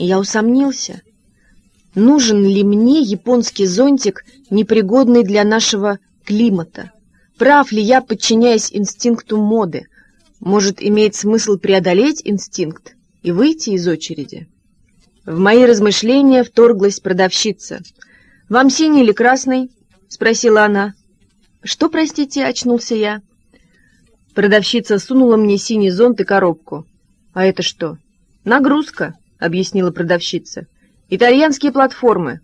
И я усомнился, нужен ли мне японский зонтик, непригодный для нашего климата. Прав ли я, подчиняясь инстинкту моды? Может, имеет смысл преодолеть инстинкт и выйти из очереди? В мои размышления вторглась продавщица. «Вам синий или красный?» — спросила она. «Что, простите?» — очнулся я. Продавщица сунула мне синий зонт и коробку. «А это что?» «Нагрузка», — объяснила продавщица. «Итальянские платформы».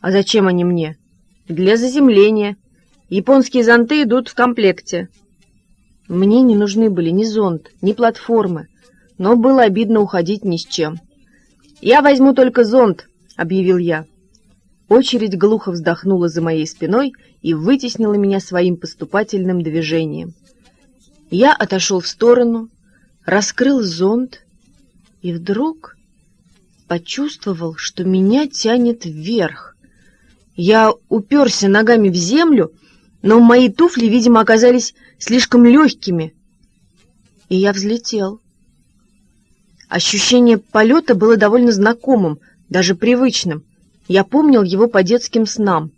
«А зачем они мне?» «Для заземления. Японские зонты идут в комплекте». Мне не нужны были ни зонт, ни платформы, но было обидно уходить ни с чем. «Я возьму только зонт», — объявил я. Очередь глухо вздохнула за моей спиной и вытеснила меня своим поступательным движением. Я отошел в сторону, раскрыл зонт и вдруг почувствовал, что меня тянет вверх. Я уперся ногами в землю, но мои туфли, видимо, оказались слишком легкими, и я взлетел. Ощущение полета было довольно знакомым, даже привычным. Я помнил его по детским снам.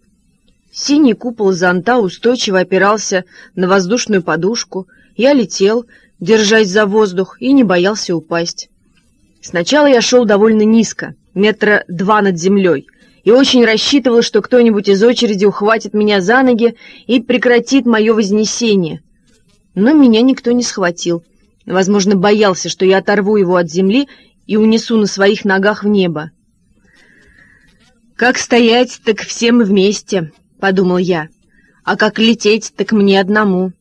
Синий купол зонта устойчиво опирался на воздушную подушку. Я летел, держась за воздух, и не боялся упасть. Сначала я шел довольно низко, метра два над землей, и очень рассчитывал, что кто-нибудь из очереди ухватит меня за ноги и прекратит мое вознесение. Но меня никто не схватил. Возможно, боялся, что я оторву его от земли и унесу на своих ногах в небо. «Как стоять, так все мы вместе», — подумал я. «А как лететь, так мне одному».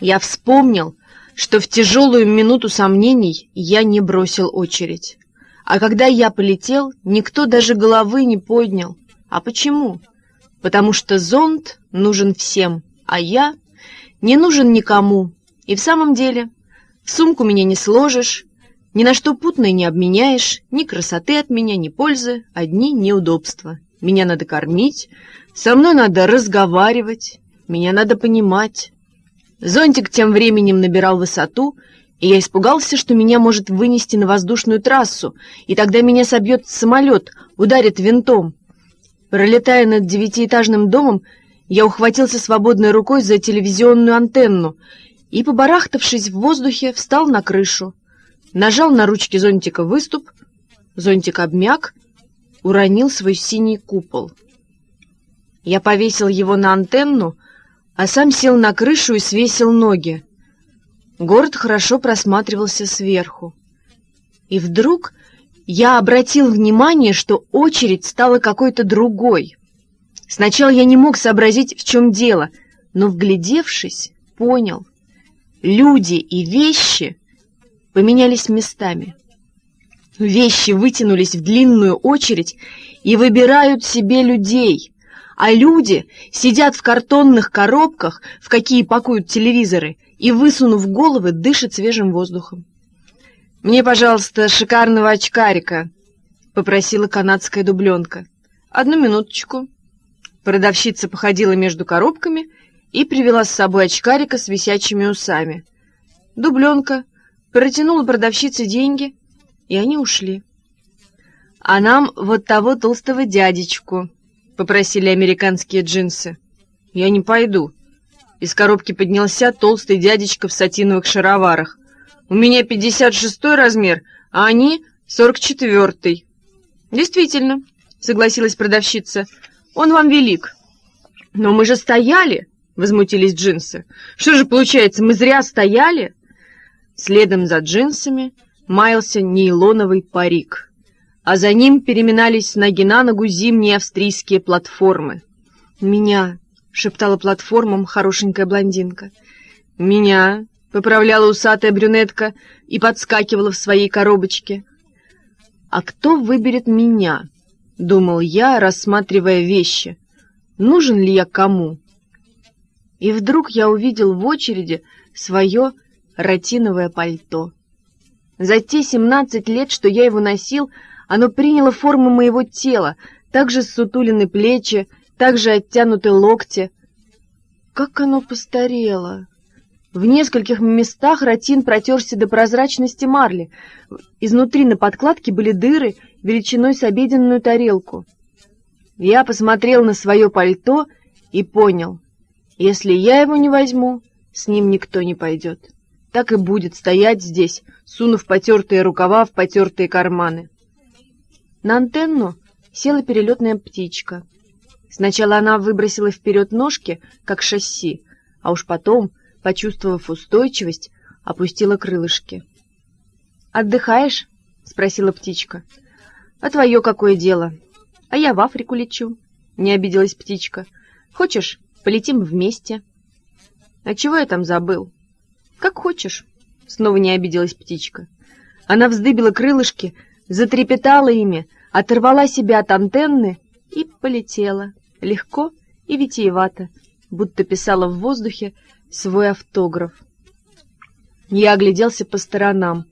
Я вспомнил, что в тяжелую минуту сомнений я не бросил очередь. А когда я полетел, никто даже головы не поднял. А почему? Потому что зонт нужен всем, а я не нужен никому, и в самом деле, в сумку меня не сложишь, ни на что путное не обменяешь, ни красоты от меня, ни пользы, одни неудобства. Меня надо кормить, со мной надо разговаривать, меня надо понимать. Зонтик тем временем набирал высоту, и я испугался, что меня может вынести на воздушную трассу, и тогда меня собьет самолет, ударит винтом. Пролетая над девятиэтажным домом, я ухватился свободной рукой за телевизионную антенну и, побарахтавшись в воздухе, встал на крышу. Нажал на ручки зонтика выступ, зонтик обмяк, уронил свой синий купол. Я повесил его на антенну, а сам сел на крышу и свесил ноги. Город хорошо просматривался сверху. И вдруг я обратил внимание, что очередь стала какой-то другой. Сначала я не мог сообразить, в чем дело, но, вглядевшись, понял — люди и вещи поменялись местами. Вещи вытянулись в длинную очередь и выбирают себе людей, а люди сидят в картонных коробках, в какие пакуют телевизоры, и, высунув головы, дышат свежим воздухом. «Мне, пожалуйста, шикарного очкарика», — попросила канадская дубленка. «Одну минуточку». Продавщица походила между коробками и привела с собой очкарика с висячими усами. Дубленка протянула продавщице деньги, и они ушли. «А нам вот того толстого дядечку», — попросили американские джинсы. «Я не пойду». Из коробки поднялся толстый дядечка в сатиновых шароварах. «У меня пятьдесят шестой размер, а они сорок четвертый». «Действительно», — согласилась продавщица, — «он вам велик». «Но мы же стояли!» — возмутились джинсы. «Что же получается, мы зря стояли?» Следом за джинсами маялся нейлоновый парик, а за ним переминались ноги на ногу зимние австрийские платформы. «Меня!» — шептала платформам хорошенькая блондинка. «Меня!» — поправляла усатая брюнетка и подскакивала в своей коробочке. «А кто выберет меня?» — думал я, рассматривая вещи. «Нужен ли я кому?» И вдруг я увидел в очереди свое ротиновое пальто. За те семнадцать лет, что я его носил, оно приняло форму моего тела, также сутулины плечи, также оттянуты локти. Как оно постарело! В нескольких местах ротин протерся до прозрачности марли. Изнутри на подкладке были дыры величиной с обеденную тарелку. Я посмотрел на свое пальто и понял, если я его не возьму, с ним никто не пойдет. Так и будет стоять здесь, сунув потертые рукава в потертые карманы. На антенну села перелетная птичка. Сначала она выбросила вперед ножки, как шасси, а уж потом почувствовав устойчивость, опустила крылышки. «Отдыхаешь?» — спросила птичка. «А твое какое дело? А я в Африку лечу», — не обиделась птичка. «Хочешь, полетим вместе?» «А чего я там забыл?» «Как хочешь», — снова не обиделась птичка. Она вздыбила крылышки, затрепетала ими, оторвала себя от антенны и полетела, легко и витиевато, будто писала в воздухе свой автограф. Я огляделся по сторонам.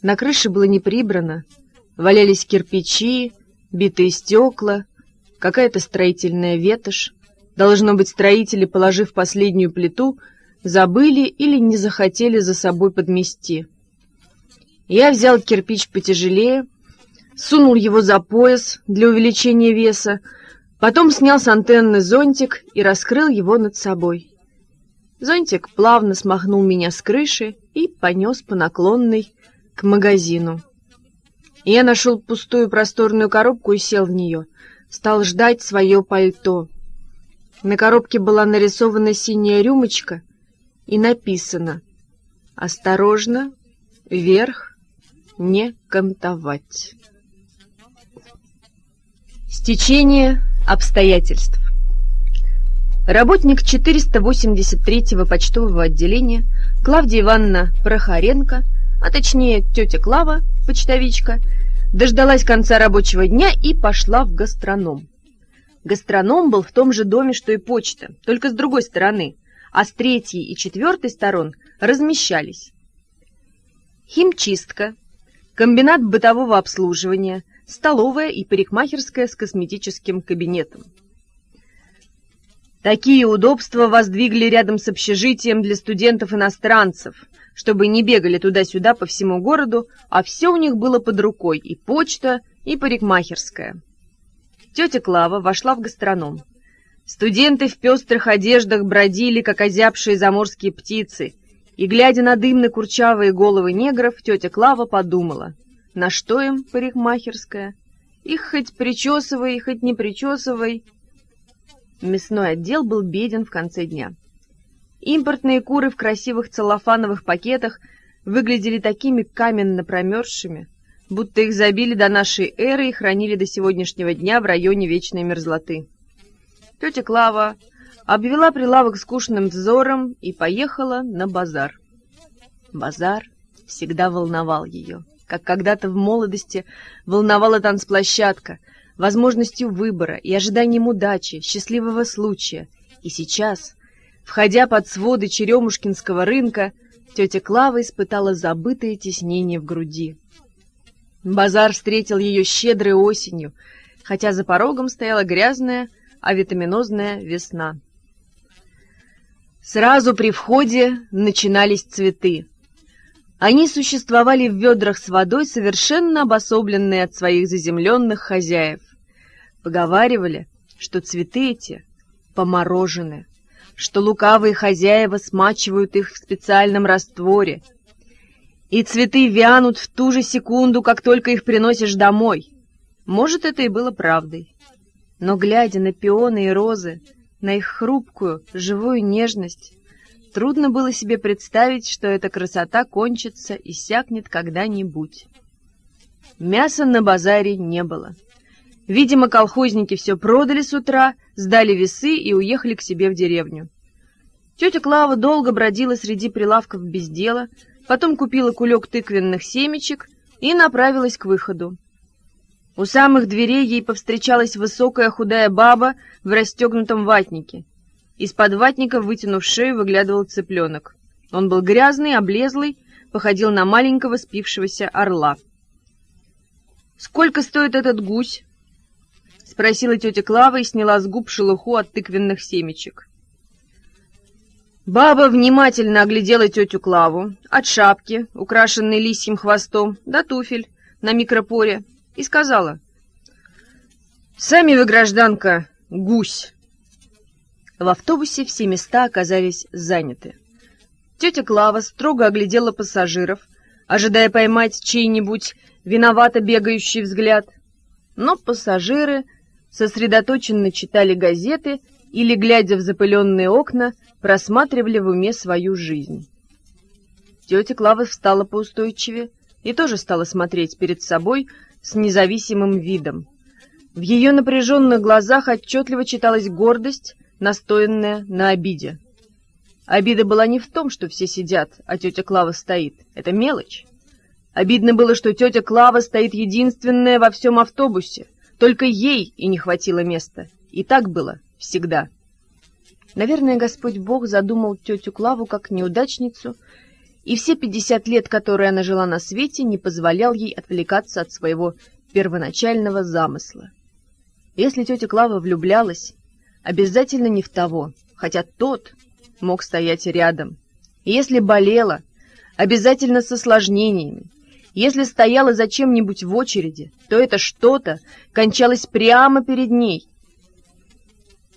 На крыше было не прибрано. Валялись кирпичи, битые стекла, какая-то строительная ветошь. Должно быть, строители, положив последнюю плиту, забыли или не захотели за собой подмести. Я взял кирпич потяжелее, сунул его за пояс для увеличения веса, потом снял с антенны зонтик и раскрыл его над собой. Зонтик плавно смахнул меня с крыши и понес по наклонной к магазину. Я нашел пустую просторную коробку и сел в нее. Стал ждать свое пальто. На коробке была нарисована синяя рюмочка и написано «Осторожно, вверх, не кантовать». Стечение обстоятельств Работник 483-го почтового отделения Клавдия Ивановна Прохоренко, а точнее тетя Клава, почтовичка, дождалась конца рабочего дня и пошла в гастроном. Гастроном был в том же доме, что и почта, только с другой стороны, а с третьей и четвертой сторон размещались химчистка, комбинат бытового обслуживания, столовая и парикмахерская с косметическим кабинетом. Такие удобства воздвигли рядом с общежитием для студентов-иностранцев, чтобы не бегали туда-сюда по всему городу, а все у них было под рукой, и почта, и парикмахерская. Тетя Клава вошла в гастроном. Студенты в пестрых одеждах бродили, как озябшие заморские птицы, и, глядя на дымно-курчавые головы негров, тетя Клава подумала, на что им парикмахерская? Их хоть причесывай, хоть не причесывай, Мясной отдел был беден в конце дня. Импортные куры в красивых целлофановых пакетах выглядели такими каменно промерзшими, будто их забили до нашей эры и хранили до сегодняшнего дня в районе вечной мерзлоты. Тетя Клава обвела прилавок скучным взором и поехала на базар. Базар всегда волновал ее, как когда-то в молодости волновала танцплощадка — возможностью выбора и ожиданием удачи, счастливого случая. И сейчас, входя под своды Черемушкинского рынка, тетя Клава испытала забытое теснение в груди. Базар встретил ее щедрой осенью, хотя за порогом стояла грязная, а витаминозная весна. Сразу при входе начинались цветы. Они существовали в ведрах с водой, совершенно обособленные от своих заземленных хозяев. Поговаривали, что цветы эти поморожены, что лукавые хозяева смачивают их в специальном растворе, и цветы вянут в ту же секунду, как только их приносишь домой. Может, это и было правдой. Но, глядя на пионы и розы, на их хрупкую, живую нежность, Трудно было себе представить, что эта красота кончится и сякнет когда-нибудь. Мяса на базаре не было. Видимо, колхозники все продали с утра, сдали весы и уехали к себе в деревню. Тетя Клава долго бродила среди прилавков без дела, потом купила кулек тыквенных семечек и направилась к выходу. У самых дверей ей повстречалась высокая худая баба в расстегнутом ватнике. Из-под ватника, вытянув шею, выглядывал цыпленок. Он был грязный, облезлый, походил на маленького спившегося орла. «Сколько стоит этот гусь?» — спросила тетя Клава и сняла с губ шелуху от тыквенных семечек. Баба внимательно оглядела тетю Клаву от шапки, украшенной лисьим хвостом, до туфель на микропоре, и сказала, «Сами вы, гражданка, гусь!» В автобусе все места оказались заняты. Тетя Клава строго оглядела пассажиров, ожидая поймать чей-нибудь виновато бегающий взгляд. Но пассажиры сосредоточенно читали газеты или, глядя в запыленные окна, просматривали в уме свою жизнь. Тетя Клава встала поустойчивее и тоже стала смотреть перед собой с независимым видом. В ее напряженных глазах отчетливо читалась гордость, настоянная на обиде. Обида была не в том, что все сидят, а тетя Клава стоит. Это мелочь. Обидно было, что тетя Клава стоит единственная во всем автобусе. Только ей и не хватило места. И так было всегда. Наверное, Господь Бог задумал тетю Клаву как неудачницу, и все пятьдесят лет, которые она жила на свете, не позволял ей отвлекаться от своего первоначального замысла. Если тетя Клава влюблялась, обязательно не в того, хотя тот мог стоять рядом. Если болела, обязательно с осложнениями. Если стояла за чем-нибудь в очереди, то это что-то кончалось прямо перед ней,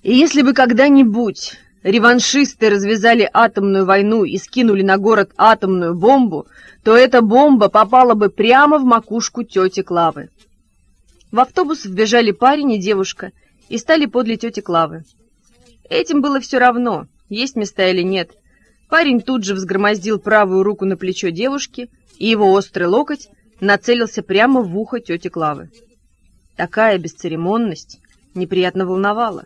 и если бы когда-нибудь реваншисты развязали атомную войну и скинули на город атомную бомбу, то эта бомба попала бы прямо в макушку тети Клавы. В автобус вбежали парень и девушка и стали подле тети Клавы. Этим было все равно, есть места или нет. Парень тут же взгромоздил правую руку на плечо девушки, и его острый локоть нацелился прямо в ухо тети Клавы. Такая бесцеремонность неприятно волновала.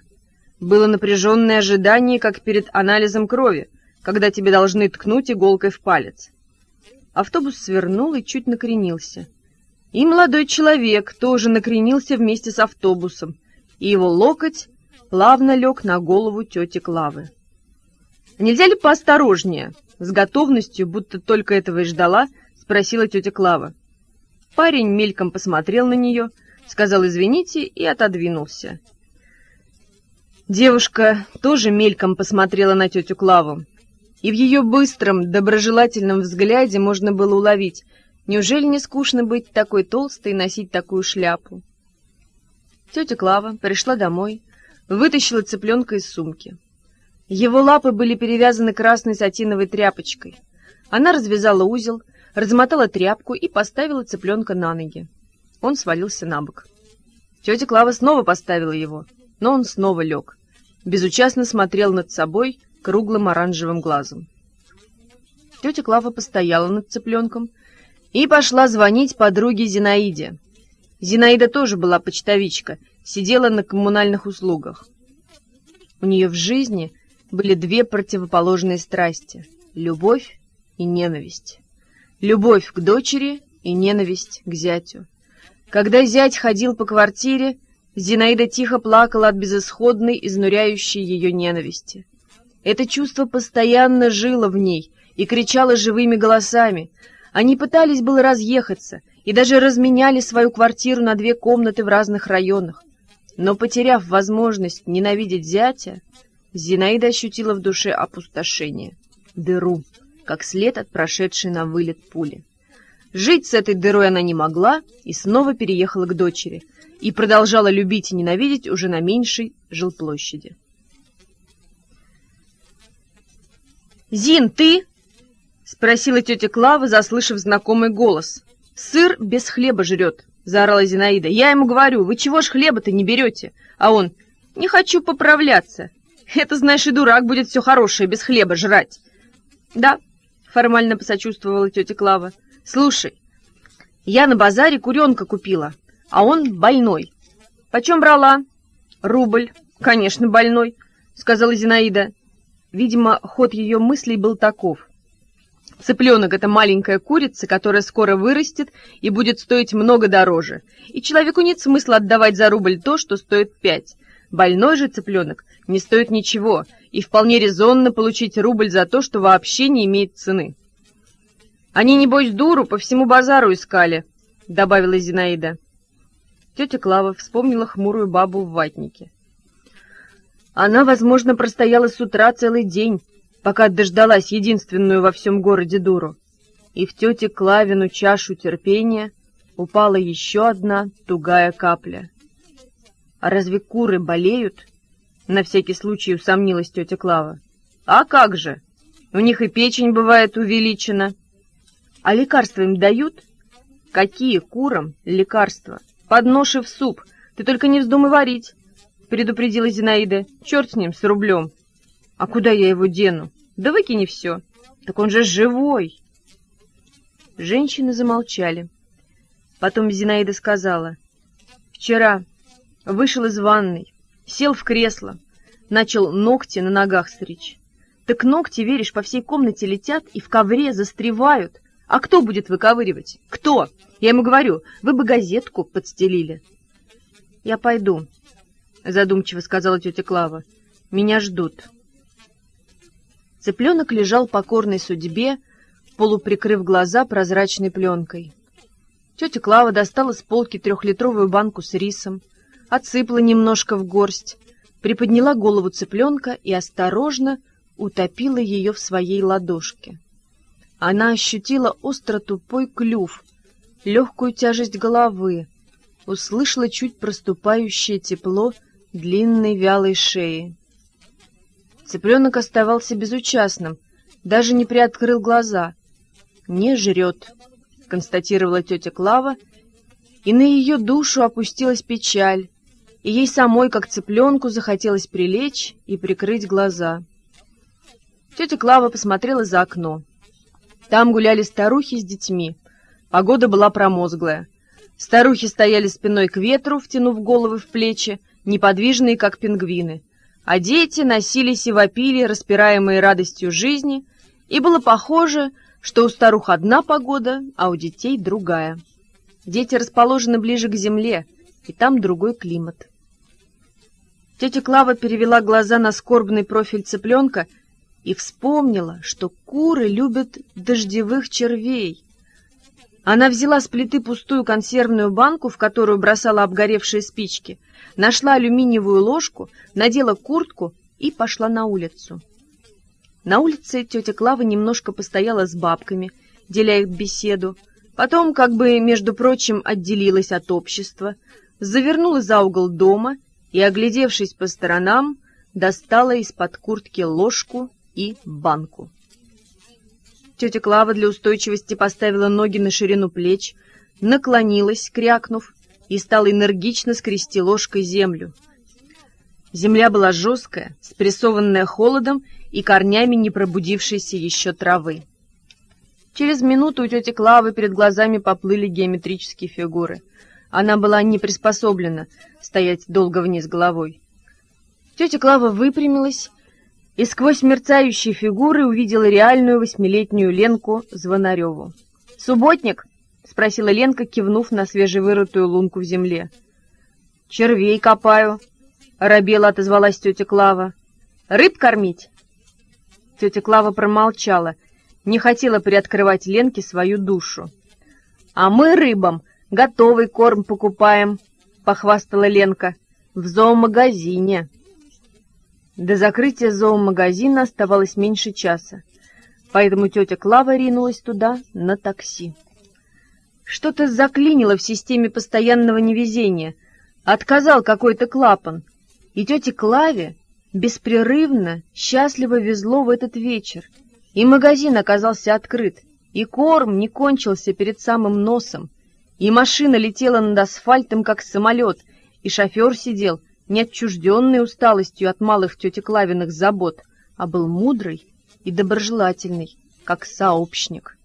Было напряженное ожидание, как перед анализом крови, когда тебе должны ткнуть иголкой в палец. Автобус свернул и чуть накренился. И молодой человек тоже накренился вместе с автобусом, и его локоть плавно лег на голову тети Клавы. «Нельзя ли поосторожнее?» С готовностью, будто только этого и ждала, спросила тетя Клава. Парень мельком посмотрел на нее, сказал «извините» и отодвинулся. Девушка тоже мельком посмотрела на тетю Клаву, и в ее быстром, доброжелательном взгляде можно было уловить, неужели не скучно быть такой толстой и носить такую шляпу? Тетя Клава пришла домой, вытащила цыпленка из сумки. Его лапы были перевязаны красной сатиновой тряпочкой. Она развязала узел, размотала тряпку и поставила цыпленка на ноги. Он свалился на бок. Тетя Клава снова поставила его, но он снова лег безучастно смотрел над собой круглым оранжевым глазом. Тетя Клава постояла над цыпленком и пошла звонить подруге Зинаиде. Зинаида тоже была почтовичка, сидела на коммунальных услугах. У нее в жизни были две противоположные страсти — любовь и ненависть. Любовь к дочери и ненависть к зятю. Когда зять ходил по квартире, Зинаида тихо плакала от безысходной, изнуряющей ее ненависти. Это чувство постоянно жило в ней и кричало живыми голосами. Они пытались было разъехаться и даже разменяли свою квартиру на две комнаты в разных районах. Но, потеряв возможность ненавидеть зятя, Зинаида ощутила в душе опустошение, дыру, как след от прошедшей на вылет пули. Жить с этой дырой она не могла и снова переехала к дочери — и продолжала любить и ненавидеть уже на меньшей жилплощади. «Зин, ты?» — спросила тетя Клава, заслышав знакомый голос. «Сыр без хлеба жрет», — заорала Зинаида. «Я ему говорю, вы чего ж хлеба-то не берете?» А он, «Не хочу поправляться. Это, знаешь, и дурак будет все хорошее без хлеба жрать». «Да», — формально посочувствовала тетя Клава. «Слушай, я на базаре куренка купила, а он больной. Почем брала? Рубль. Конечно, больной, сказала Зинаида. Видимо, ход ее мыслей был таков. Цыпленок — это маленькая курица, которая скоро вырастет и будет стоить много дороже. И человеку нет смысла отдавать за рубль то, что стоит пять. Больной же цыпленок не стоит ничего, и вполне резонно получить рубль за то, что вообще не имеет цены. «Они, небось, дуру по всему базару искали», — добавила Зинаида. Тетя Клава вспомнила хмурую бабу в ватнике. Она, возможно, простояла с утра целый день, пока дождалась единственную во всем городе дуру. И в тете Клавину чашу терпения упала еще одна тугая капля. «А разве куры болеют?» — на всякий случай усомнилась тетя Клава. «А как же? У них и печень бывает увеличена». «А лекарства им дают?» «Какие курам лекарства? Подноши в суп. Ты только не вздумай варить», — предупредила Зинаида. «Черт с ним, с рублем». «А куда я его дену?» «Да выкини все». «Так он же живой!» Женщины замолчали. Потом Зинаида сказала. «Вчера вышел из ванной, сел в кресло, начал ногти на ногах стричь. Так ногти, веришь, по всей комнате летят и в ковре застревают. А кто будет выковыривать? Кто? Я ему говорю, вы бы газетку подстелили. Я пойду, задумчиво сказала тетя Клава. Меня ждут. Цыпленок лежал покорной судьбе, полуприкрыв глаза прозрачной пленкой. Тетя Клава достала с полки трехлитровую банку с рисом, отсыпала немножко в горсть, приподняла голову цыпленка и осторожно утопила ее в своей ладошке. Она ощутила остро-тупой клюв, легкую тяжесть головы, услышала чуть проступающее тепло длинной вялой шеи. Цыпленок оставался безучастным, даже не приоткрыл глаза. «Не жрет», констатировала тетя Клава, и на ее душу опустилась печаль, и ей самой, как цыпленку, захотелось прилечь и прикрыть глаза. Тетя Клава посмотрела за окно. Там гуляли старухи с детьми. Погода была промозглая. Старухи стояли спиной к ветру, втянув головы в плечи, неподвижные, как пингвины. А дети носились и вопили, распираемые радостью жизни, и было похоже, что у старух одна погода, а у детей другая. Дети расположены ближе к земле, и там другой климат. Тетя Клава перевела глаза на скорбный профиль цыпленка и вспомнила, что куры любят дождевых червей. Она взяла с плиты пустую консервную банку, в которую бросала обгоревшие спички, нашла алюминиевую ложку, надела куртку и пошла на улицу. На улице тетя Клава немножко постояла с бабками, деля их беседу, потом, как бы, между прочим, отделилась от общества, завернула за угол дома и, оглядевшись по сторонам, достала из-под куртки ложку и банку. Тетя Клава для устойчивости поставила ноги на ширину плеч, наклонилась, крякнув, и стала энергично скрести ложкой землю. Земля была жесткая, спрессованная холодом и корнями не пробудившейся еще травы. Через минуту у тети Клавы перед глазами поплыли геометрические фигуры. Она была не приспособлена стоять долго вниз головой. Тетя Клава выпрямилась и сквозь мерцающие фигуры увидела реальную восьмилетнюю Ленку Звонареву. «Субботник?» — спросила Ленка, кивнув на свежевырытую лунку в земле. «Червей копаю», — оробела отозвалась тетя Клава. «Рыб кормить?» Тетя Клава промолчала, не хотела приоткрывать Ленке свою душу. «А мы рыбам готовый корм покупаем», — похвастала Ленка, — «в зоомагазине». До закрытия зоомагазина оставалось меньше часа, поэтому тетя Клава ринулась туда на такси. Что-то заклинило в системе постоянного невезения, отказал какой-то клапан, и тете Клаве беспрерывно, счастливо везло в этот вечер. И магазин оказался открыт, и корм не кончился перед самым носом, и машина летела над асфальтом, как самолет, и шофер сидел, не отчужденный усталостью от малых тети Клавиных забот, а был мудрый и доброжелательный, как сообщник.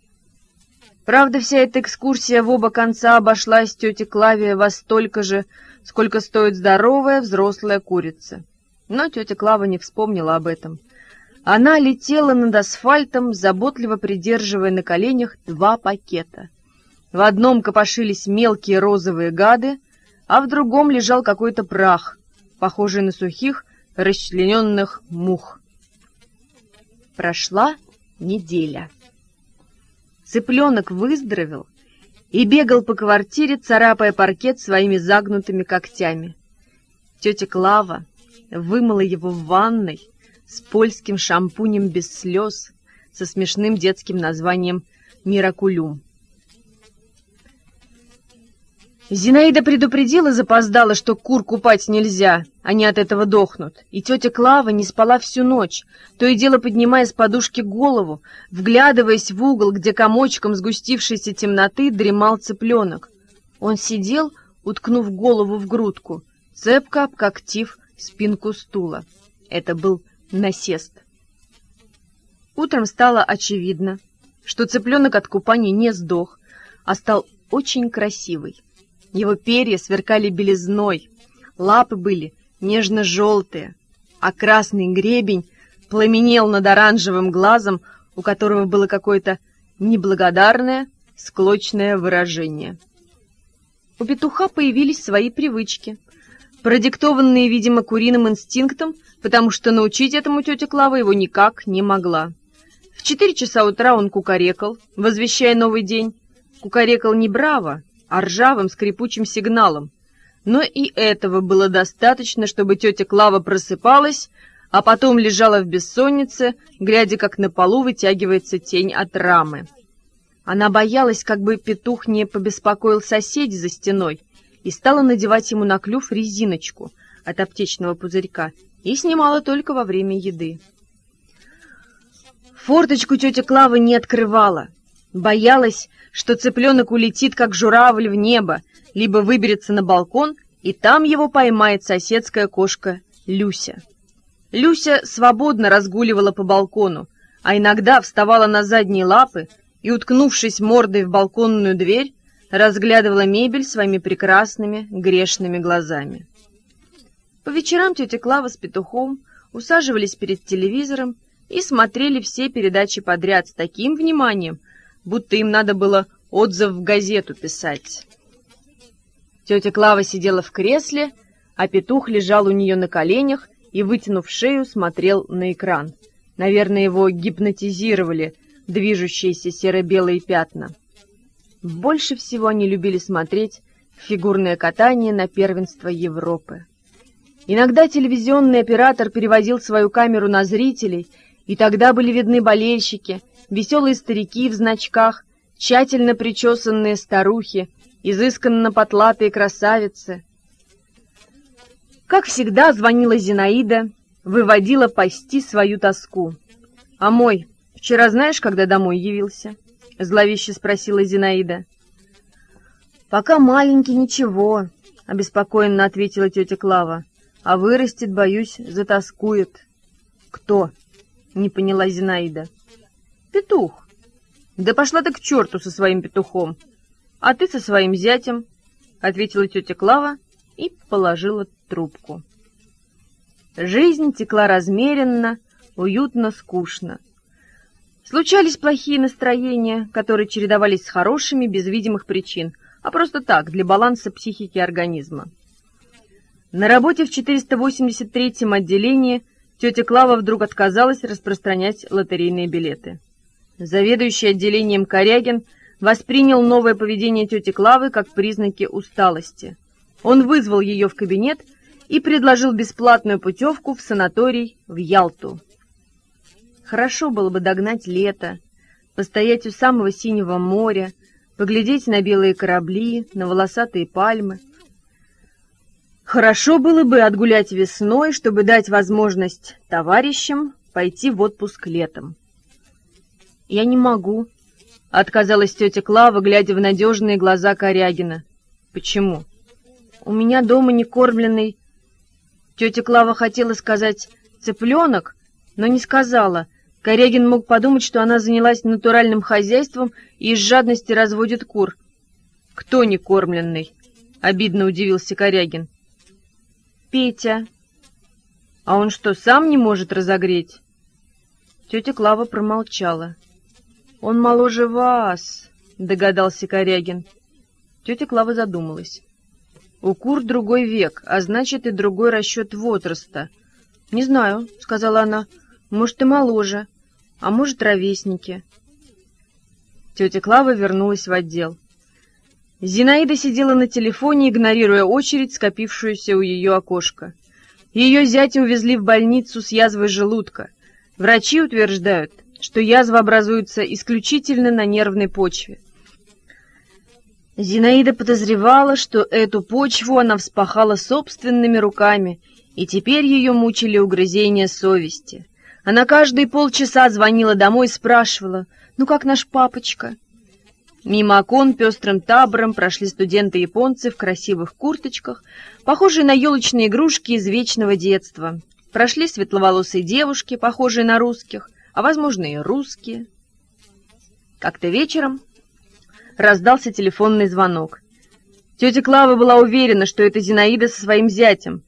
Правда, вся эта экскурсия в оба конца обошлась тете Клаве во столько же, сколько стоит здоровая взрослая курица. Но тетя Клава не вспомнила об этом. Она летела над асфальтом, заботливо придерживая на коленях два пакета. В одном копошились мелкие розовые гады, а в другом лежал какой-то прах, похожий на сухих, расчлененных мух. Прошла неделя. Цыпленок выздоровел и бегал по квартире, царапая паркет своими загнутыми когтями. Тетя Клава вымыла его в ванной, с польским шампунем без слез, со смешным детским названием «Миракулюм». Зинаида предупредила запоздала, что кур купать нельзя, они от этого дохнут. И тетя Клава не спала всю ночь, то и дело поднимая с подушки голову, вглядываясь в угол, где комочком сгустившейся темноты дремал цыпленок. Он сидел, уткнув голову в грудку, цепко обкоктив спинку стула. Это был насест. Утром стало очевидно, что цыпленок от купания не сдох, а стал очень красивый. Его перья сверкали белизной, лапы были нежно-желтые, а красный гребень пламенел над оранжевым глазом, у которого было какое-то неблагодарное, склочное выражение. У петуха появились свои привычки, продиктованные, видимо, куриным инстинктом, потому что научить этому тетя Клава его никак не могла. В четыре часа утра он кукарекал, возвещая новый день. Кукарекал не браво, а ржавым скрипучим сигналом. Но и этого было достаточно, чтобы тетя Клава просыпалась, а потом лежала в бессоннице, глядя, как на полу вытягивается тень от рамы. Она боялась, как бы петух не побеспокоил соседей за стеной, и стала надевать ему на клюв резиночку от аптечного пузырька и снимала только во время еды. Форточку тетя Клава не открывала, боялась, что цыпленок улетит, как журавль, в небо, либо выберется на балкон, и там его поймает соседская кошка Люся. Люся свободно разгуливала по балкону, а иногда вставала на задние лапы и, уткнувшись мордой в балконную дверь, разглядывала мебель своими прекрасными грешными глазами. По вечерам тетя Клава с петухом усаживались перед телевизором и смотрели все передачи подряд с таким вниманием, будто им надо было отзыв в газету писать. Тетя Клава сидела в кресле, а петух лежал у нее на коленях и, вытянув шею, смотрел на экран. Наверное, его гипнотизировали движущиеся серо-белые пятна. Больше всего они любили смотреть фигурное катание на первенство Европы. Иногда телевизионный оператор переводил свою камеру на зрителей, и тогда были видны болельщики — веселые старики в значках, тщательно причесанные старухи, изысканно потлатые красавицы. Как всегда, звонила Зинаида, выводила пасти свою тоску. «А мой, вчера знаешь, когда домой явился?» — зловеще спросила Зинаида. «Пока маленький, ничего», — обеспокоенно ответила тетя Клава. «А вырастет, боюсь, затаскует». «Кто?» — не поняла Зинаида. Петух. Да пошла ты к черту со своим петухом. А ты со своим зятем, — ответила тетя Клава и положила трубку. Жизнь текла размеренно, уютно, скучно. Случались плохие настроения, которые чередовались с хорошими без видимых причин, а просто так, для баланса психики организма. На работе в 483-м отделении тетя Клава вдруг отказалась распространять лотерейные билеты. Заведующий отделением Корягин воспринял новое поведение тети Клавы как признаки усталости. Он вызвал ее в кабинет и предложил бесплатную путевку в санаторий в Ялту. Хорошо было бы догнать лето, постоять у самого синего моря, поглядеть на белые корабли, на волосатые пальмы. Хорошо было бы отгулять весной, чтобы дать возможность товарищам пойти в отпуск летом. «Я не могу», — отказалась тетя Клава, глядя в надежные глаза Корягина. «Почему?» «У меня дома не кормленный...» Тетя Клава хотела сказать «цыпленок», но не сказала. Корягин мог подумать, что она занялась натуральным хозяйством и из жадности разводит кур. «Кто не кормленный?» — обидно удивился Корягин. «Петя». «А он что, сам не может разогреть?» Тетя Клава промолчала. «Он моложе вас», — догадался Корягин. Тетя Клава задумалась. «У кур другой век, а значит и другой расчет возраста». «Не знаю», — сказала она. «Может, и моложе, а может, ровесники». Тетя Клава вернулась в отдел. Зинаида сидела на телефоне, игнорируя очередь, скопившуюся у ее окошка. Ее зятя увезли в больницу с язвой желудка. Врачи утверждают, что язва образуется исключительно на нервной почве. Зинаида подозревала, что эту почву она вспахала собственными руками, и теперь ее мучили угрызения совести. Она каждые полчаса звонила домой и спрашивала, «Ну как наш папочка?» Мимо окон пестрым табором прошли студенты-японцы в красивых курточках, похожие на елочные игрушки из вечного детства. Прошли светловолосые девушки, похожие на русских, а, возможно, и русские. Как-то вечером раздался телефонный звонок. Тетя Клава была уверена, что это Зинаида со своим зятем,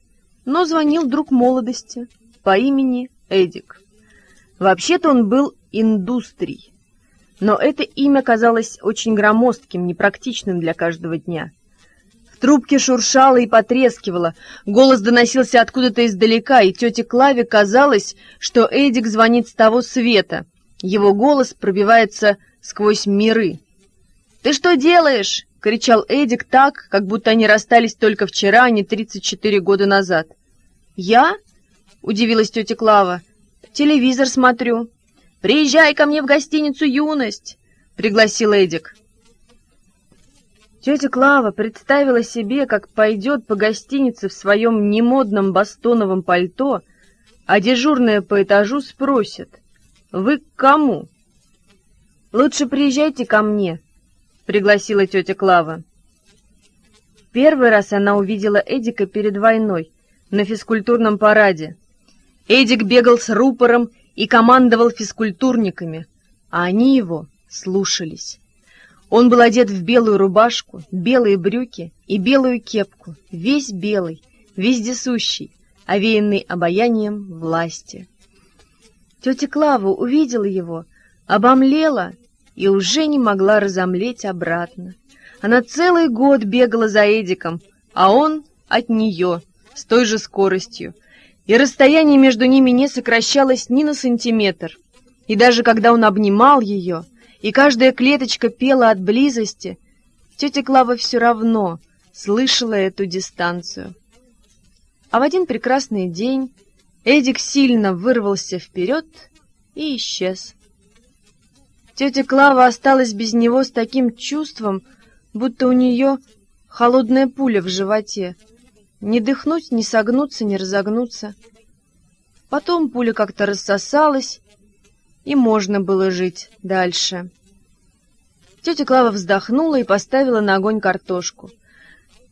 но звонил друг молодости по имени Эдик. Вообще-то он был индустрий, но это имя казалось очень громоздким, непрактичным для каждого дня. В трубке шуршало и потрескивало, голос доносился откуда-то издалека, и тете Клаве казалось, что Эдик звонит с того света. Его голос пробивается сквозь миры. «Ты что делаешь?» — кричал Эдик так, как будто они расстались только вчера, а не 34 года назад. «Я?» — удивилась тетя Клава. «Телевизор смотрю». «Приезжай ко мне в гостиницу «Юность», — пригласил Эдик. Тетя Клава представила себе, как пойдет по гостинице в своем немодном бастоновом пальто, а дежурная по этажу спросит, «Вы к кому?» «Лучше приезжайте ко мне», — пригласила тетя Клава. Первый раз она увидела Эдика перед войной на физкультурном параде. Эдик бегал с рупором и командовал физкультурниками, а они его слушались. Он был одет в белую рубашку, белые брюки и белую кепку, весь белый, вездесущий, овеянный обаянием власти. Тетя Клава увидела его, обомлела и уже не могла разомлеть обратно. Она целый год бегала за Эдиком, а он от нее с той же скоростью — и расстояние между ними не сокращалось ни на сантиметр. И даже когда он обнимал ее, и каждая клеточка пела от близости, тетя Клава все равно слышала эту дистанцию. А в один прекрасный день Эдик сильно вырвался вперед и исчез. Тетя Клава осталась без него с таким чувством, будто у нее холодная пуля в животе — не дыхнуть, не согнуться, не разогнуться. Потом пуля как-то рассосалась, и можно было жить дальше. Тетя Клава вздохнула и поставила на огонь картошку.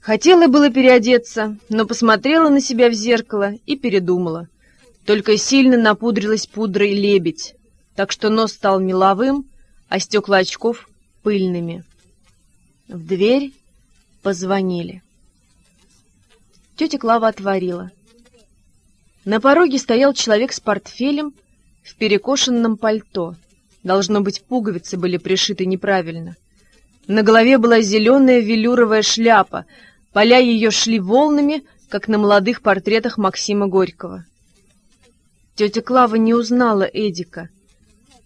Хотела было переодеться, но посмотрела на себя в зеркало и передумала. Только сильно напудрилась пудрой лебедь, так что нос стал меловым, а стекла очков — пыльными. В дверь позвонили. Тетя Клава отворила. На пороге стоял человек с портфелем в перекошенном пальто. Должно быть, пуговицы были пришиты неправильно. На голове была зеленая велюровая шляпа, поля ее шли волнами, как на молодых портретах Максима Горького. Тетя Клава не узнала Эдика,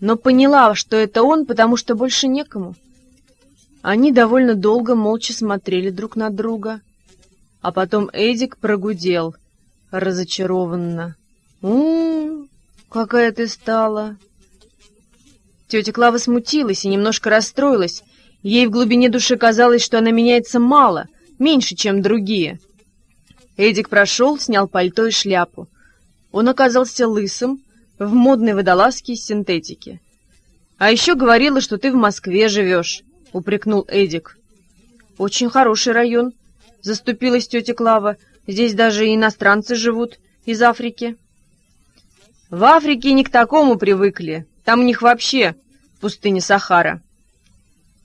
но поняла, что это он, потому что больше некому. Они довольно долго молча смотрели друг на друга — а потом Эдик прогудел разочарованно. у, какая ты стала!» Тетя Клава смутилась и немножко расстроилась. Ей в глубине души казалось, что она меняется мало, меньше, чем другие. Эдик прошел, снял пальто и шляпу. Он оказался лысым, в модной водолазке из синтетики. «А еще говорила, что ты в Москве живешь», — упрекнул Эдик. «Очень хороший район», — заступилась тетя Клава. «Здесь даже иностранцы живут из Африки». «В Африке не к такому привыкли. Там у них вообще пустыня Сахара».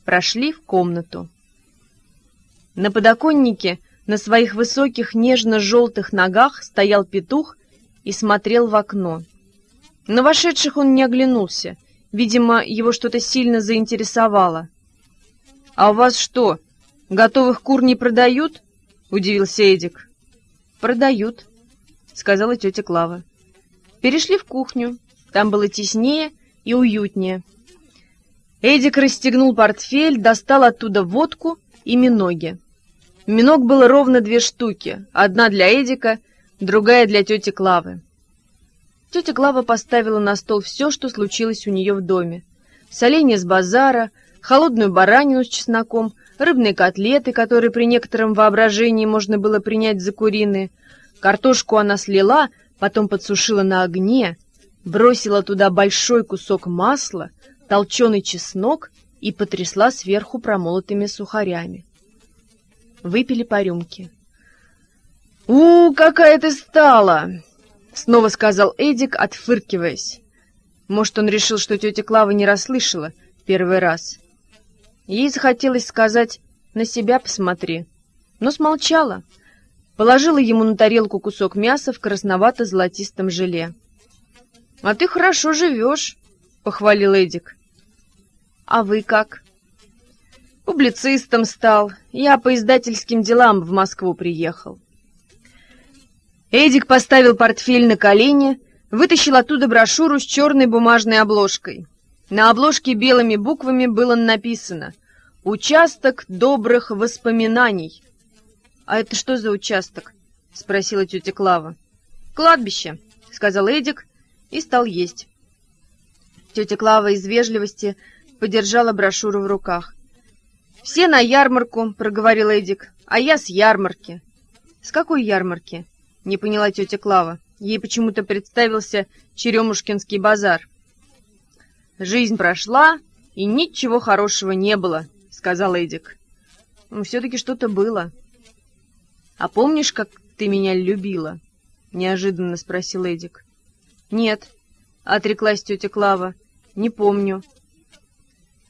Прошли в комнату. На подоконнике на своих высоких нежно-желтых ногах стоял петух и смотрел в окно. На вошедших он не оглянулся. Видимо, его что-то сильно заинтересовало. «А у вас что, готовых кур не продают?» удивился Эдик. «Продают», — сказала тетя Клава. Перешли в кухню. Там было теснее и уютнее. Эдик расстегнул портфель, достал оттуда водку и миноги. Миног было ровно две штуки, одна для Эдика, другая для тети Клавы. Тетя Клава поставила на стол все, что случилось у нее в доме. Соленья с базара, холодную баранину с чесноком, рыбные котлеты, которые при некотором воображении можно было принять за куриные. Картошку она слила, потом подсушила на огне, бросила туда большой кусок масла, толченый чеснок и потрясла сверху промолотыми сухарями. Выпили по рюмке. «У, какая ты стала!» — снова сказал Эдик, отфыркиваясь. Может, он решил, что тетя Клава не расслышала первый раз. Ей захотелось сказать «на себя посмотри», но смолчала. Положила ему на тарелку кусок мяса в красновато-золотистом желе. «А ты хорошо живешь», — похвалил Эдик. «А вы как?» «Публицистом стал. Я по издательским делам в Москву приехал». Эдик поставил портфель на колени, вытащил оттуда брошюру с черной бумажной обложкой. На обложке белыми буквами было написано «Участок добрых воспоминаний». «А это что за участок?» — спросила тетя Клава. «Кладбище», — сказал Эдик и стал есть. Тетя Клава из вежливости подержала брошюру в руках. «Все на ярмарку», — проговорил Эдик, — «а я с ярмарки». «С какой ярмарки?» — не поняла тетя Клава. Ей почему-то представился Черемушкинский базар. «Жизнь прошла, и ничего хорошего не было», — сказал Эдик. «Ну, все-таки что-то было». «А помнишь, как ты меня любила?» — неожиданно спросил Эдик. «Нет», — отреклась тетя Клава, — «не помню».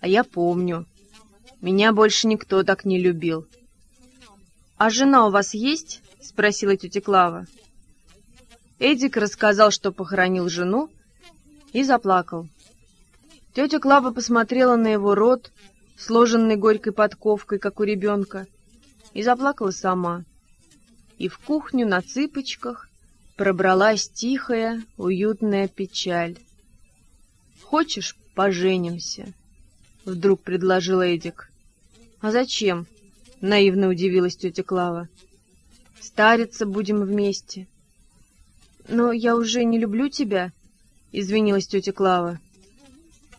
«А я помню. Меня больше никто так не любил». «А жена у вас есть?» — спросила тетя Клава. Эдик рассказал, что похоронил жену, и заплакал. Тетя Клава посмотрела на его рот, сложенный горькой подковкой, как у ребенка, и заплакала сама. И в кухню на цыпочках пробралась тихая, уютная печаль. «Хочешь, поженимся?» — вдруг предложил Эдик. «А зачем?» — наивно удивилась тетя Клава. Стариться будем вместе. Но я уже не люблю тебя, — извинилась тетя Клава.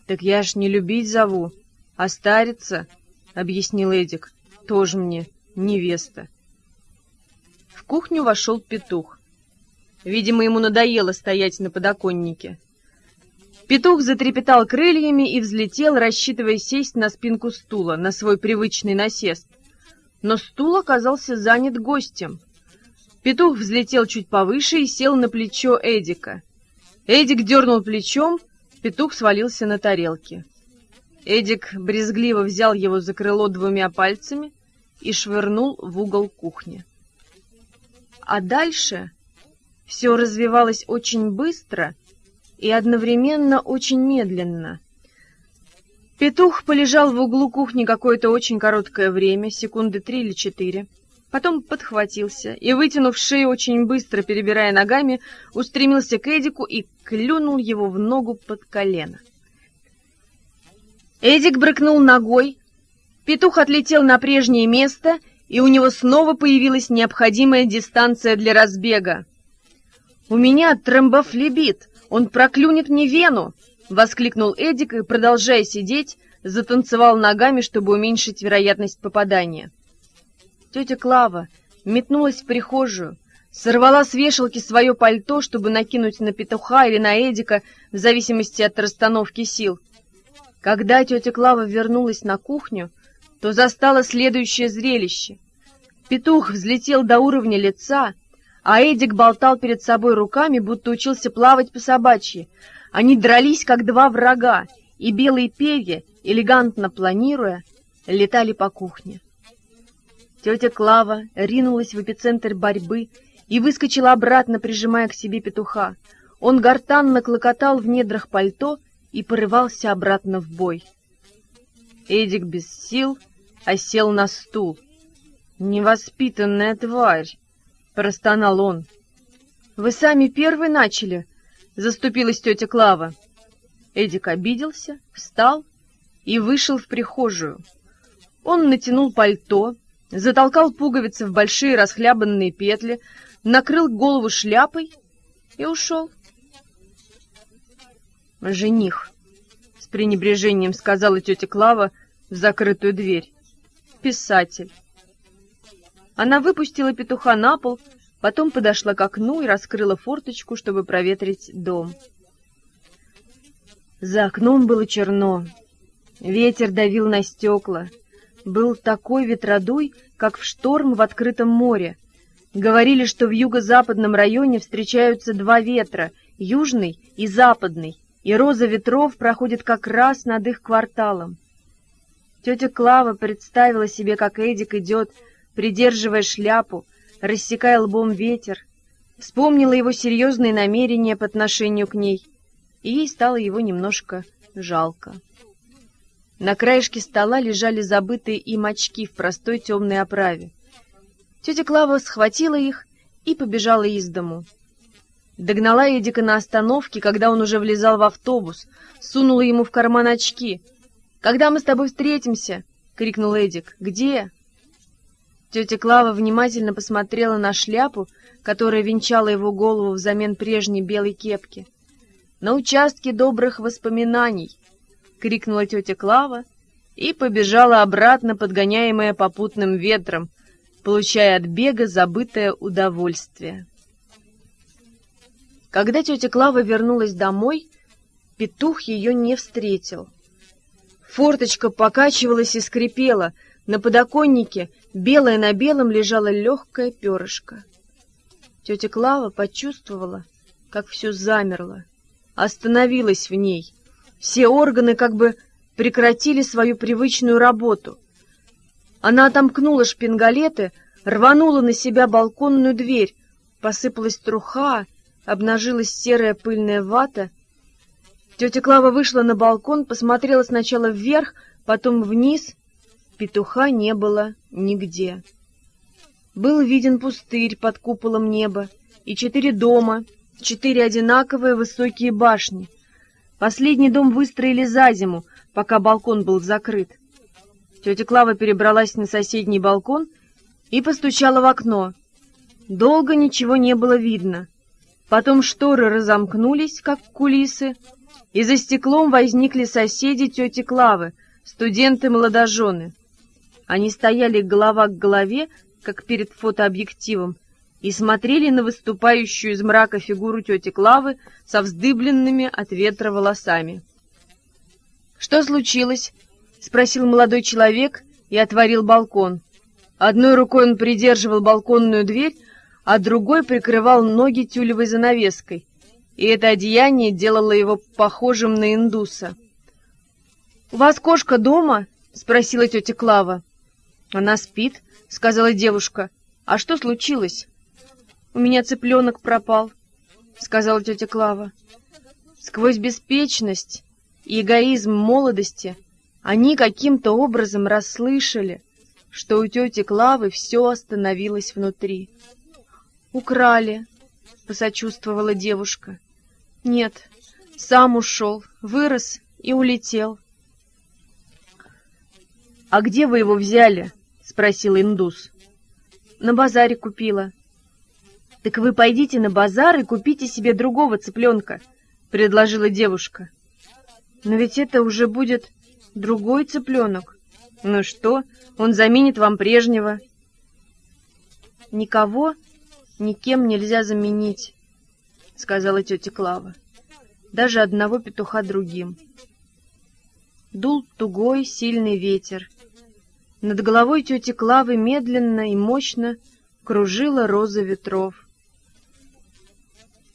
Так я ж не любить зову, а стариться, — объяснил Эдик, — тоже мне невеста. В кухню вошел петух. Видимо, ему надоело стоять на подоконнике. Петух затрепетал крыльями и взлетел, рассчитывая сесть на спинку стула, на свой привычный насест. Но стул оказался занят гостем. Петух взлетел чуть повыше и сел на плечо Эдика. Эдик дернул плечом, петух свалился на тарелке. Эдик брезгливо взял его за крыло двумя пальцами и швырнул в угол кухни. А дальше все развивалось очень быстро и одновременно очень медленно. Петух полежал в углу кухни какое-то очень короткое время, секунды три или четыре, потом подхватился и, вытянув шею очень быстро, перебирая ногами, устремился к Эдику и клюнул его в ногу под колено. Эдик брыкнул ногой, петух отлетел на прежнее место, и у него снова появилась необходимая дистанция для разбега. «У меня тромбофлебит, он проклюнет мне вену!» — воскликнул Эдик и, продолжая сидеть, затанцевал ногами, чтобы уменьшить вероятность попадания. Тетя Клава метнулась в прихожую, сорвала с вешалки свое пальто, чтобы накинуть на петуха или на Эдика, в зависимости от расстановки сил. Когда тетя Клава вернулась на кухню, то застала следующее зрелище. Петух взлетел до уровня лица, а Эдик болтал перед собой руками, будто учился плавать по собачьи. Они дрались, как два врага, и белые перья, элегантно планируя, летали по кухне. Тетя Клава ринулась в эпицентр борьбы и выскочила обратно, прижимая к себе петуха. Он гортанно клокотал в недрах пальто и порывался обратно в бой. Эдик без сил осел на стул. «Невоспитанная тварь!» — простонал он. «Вы сами первый начали!» — заступилась тетя Клава. Эдик обиделся, встал и вышел в прихожую. Он натянул пальто, затолкал пуговицы в большие расхлябанные петли, накрыл голову шляпой и ушел. «Жених», — с пренебрежением сказала тетя Клава в закрытую дверь. «Писатель». Она выпустила петуха на пол, потом подошла к окну и раскрыла форточку, чтобы проветрить дом. За окном было черно. Ветер давил на стекла. Был такой ветродуй, как в шторм в открытом море. Говорили, что в юго-западном районе встречаются два ветра — южный и западный, и роза ветров проходит как раз над их кварталом. Тетя Клава представила себе, как Эдик идет, придерживая шляпу, рассекая лбом ветер, вспомнила его серьезные намерения по отношению к ней, и ей стало его немножко жалко. На краешке стола лежали забытые им очки в простой темной оправе. Тетя Клава схватила их и побежала из дому. Догнала Эдика на остановке, когда он уже влезал в автобус, сунула ему в карман очки. «Когда мы с тобой встретимся?» — крикнул Эдик. «Где?» Тетя Клава внимательно посмотрела на шляпу, которая венчала его голову взамен прежней белой кепки. «На участке добрых воспоминаний!» — крикнула тетя Клава и побежала обратно, подгоняемая попутным ветром, получая от бега забытое удовольствие. Когда тетя Клава вернулась домой, петух ее не встретил. Форточка покачивалась и скрипела, на подоконнике белое на белом лежало легкое перышко. Тетя Клава почувствовала, как все замерло, остановилась в ней. Все органы как бы прекратили свою привычную работу. Она отомкнула шпингалеты, рванула на себя балконную дверь, посыпалась труха, обнажилась серая пыльная вата. Тетя Клава вышла на балкон, посмотрела сначала вверх, потом вниз. Петуха не было нигде. Был виден пустырь под куполом неба и четыре дома, четыре одинаковые высокие башни. Последний дом выстроили за зиму, пока балкон был закрыт. Тетя Клава перебралась на соседний балкон и постучала в окно. Долго ничего не было видно. Потом шторы разомкнулись, как кулисы, и за стеклом возникли соседи тети Клавы, студенты-молодожены. Они стояли голова к голове, как перед фотообъективом, и смотрели на выступающую из мрака фигуру тети Клавы со вздыбленными от ветра волосами. «Что случилось?» — спросил молодой человек и отворил балкон. Одной рукой он придерживал балконную дверь, а другой прикрывал ноги тюлевой занавеской, и это одеяние делало его похожим на индуса. «У вас кошка дома?» — спросила тетя Клава. «Она спит», — сказала девушка. «А что случилось?» «У меня цыпленок пропал», — сказала тетя Клава. Сквозь беспечность и эгоизм молодости они каким-то образом расслышали, что у тети Клавы все остановилось внутри. «Украли», — посочувствовала девушка. «Нет, сам ушел, вырос и улетел». «А где вы его взяли?» — спросил индус. «На базаре купила». «Так вы пойдите на базар и купите себе другого цыпленка», — предложила девушка. «Но ведь это уже будет другой цыпленок. Ну что, он заменит вам прежнего». «Никого никем нельзя заменить, — сказала тетя Клава. Даже одного петуха другим. Дул тугой, сильный ветер. Над головой тети Клавы медленно и мощно кружила роза ветров.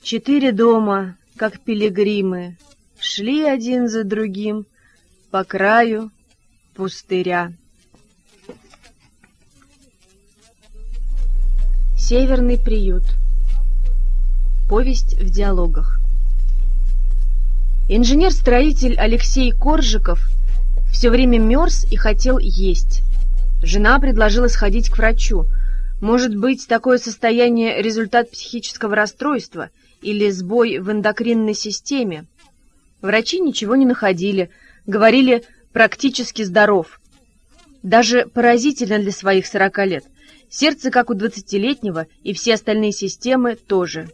Четыре дома, как пилигримы, шли один за другим по краю пустыря. Северный приют. Повесть в диалогах. Инженер-строитель Алексей Коржиков все время мерз и хотел есть. Жена предложила сходить к врачу. Может быть, такое состояние – результат психического расстройства или сбой в эндокринной системе. Врачи ничего не находили, говорили «практически здоров». Даже поразительно для своих сорока лет – Сердце, как у двадцатилетнего, и все остальные системы тоже.